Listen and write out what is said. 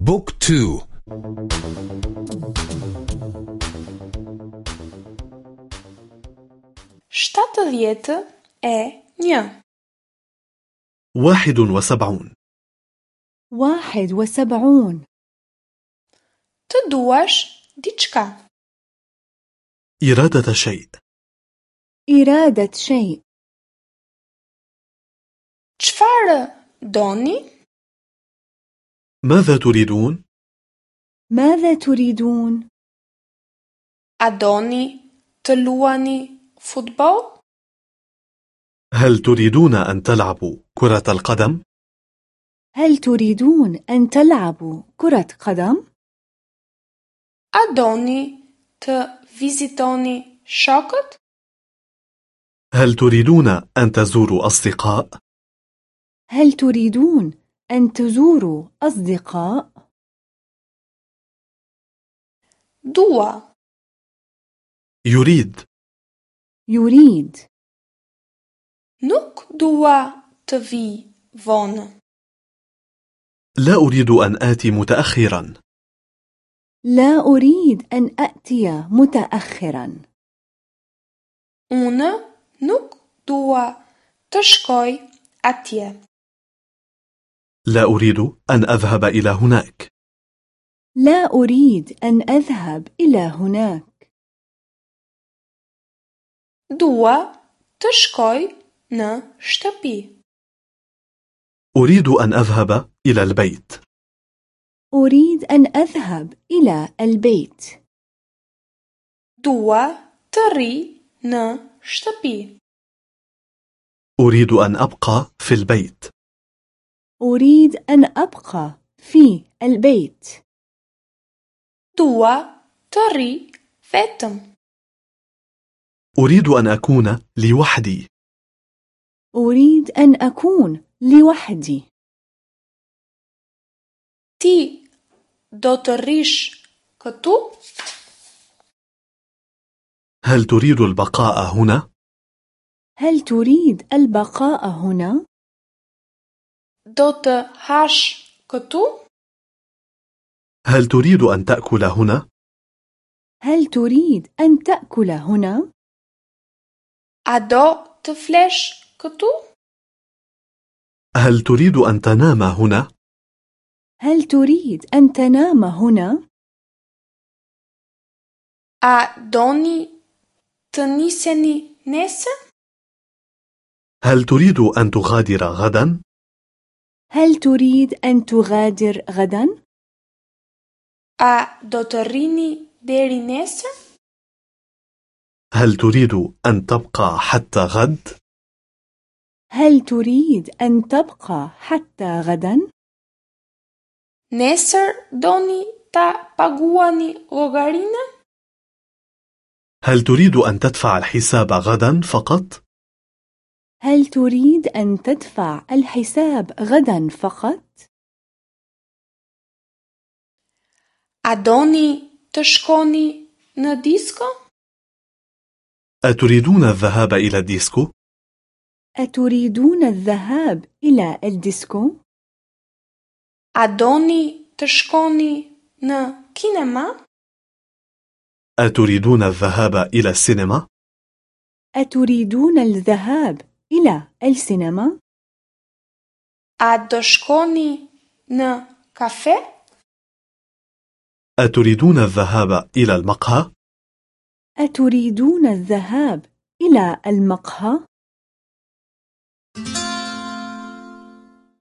Book two. Shtatëdhjetë e një. واحد وسبعون. واحد وسبعون. Të duash diçka إرادة شيء. إرادة شيء. Çfarë doni? ماذا تريدون؟ ماذا تريدون؟ A doni të luani futboll هل تريدون أن تلعبوا كرة القدم؟ هل تريدون أن تلعبوا كرة قدم؟ A doni të vizitoni shokët هل تريدون أن تزوروا أصدقاء؟ هل تريدون أن تزوروا أصدقاء؟ Dua. يريد. يريد. Nuk dua të vij vonë. لا أريد أن آتي متأخرا. لا أريد أن أأتي متأخرا. Nuk dua të shkoj atje. لا أريد أن أذهب إلى هناك. لا أريد أن أذهب إلى هناك. Të shkoj në shtëpi. أريد أن أذهب إلى البيت. أريد أن أذهب إلى البيت. Të rri në shtëpi. أريد أن أبقى في البيت. أريد أن أبقى في البيت Dua të rri vetëm. أريد أن أكون لوحدي أريد أن أكون لوحدي Ti do të këtu? هل تريد البقاء هنا؟ هل تريد البقاء هنا؟ Do të hash këtu? هل تريد أن تأكل هنا؟ هل تريد أن تأكل هنا؟ A do të flesh këtu? هل تريد أن تنام هنا؟ هل تريد أن تنام هنا؟ A doni të niseni nesër? هل تريد أن تغادر غدا؟ هل تريد أن تغادر غدا؟ A do të rrini deri nesër? هل تريد أن تبقى حتى غد؟ هل تريد أن تبقى حتى غدا؟ Nesër doni ta paguani llogarinë? هل تريد أن تدفع الحساب غدا فقط؟ هل تريد أن تدفع الحساب غدا فقط؟ A doni të shkoni në disko? أتريدون الذهاب إلى الديسكو؟ أتريدون الذهاب إلى الديسكو؟ A doni të shkoni në kinema? أتريدون الذهاب إلى السينما؟ أتريدون الذهاب إلى السينما؟ A do shkoni në kafe? أتريدون الذهاب إلى المقهى؟ أتريدون الذهاب إلى المقهى؟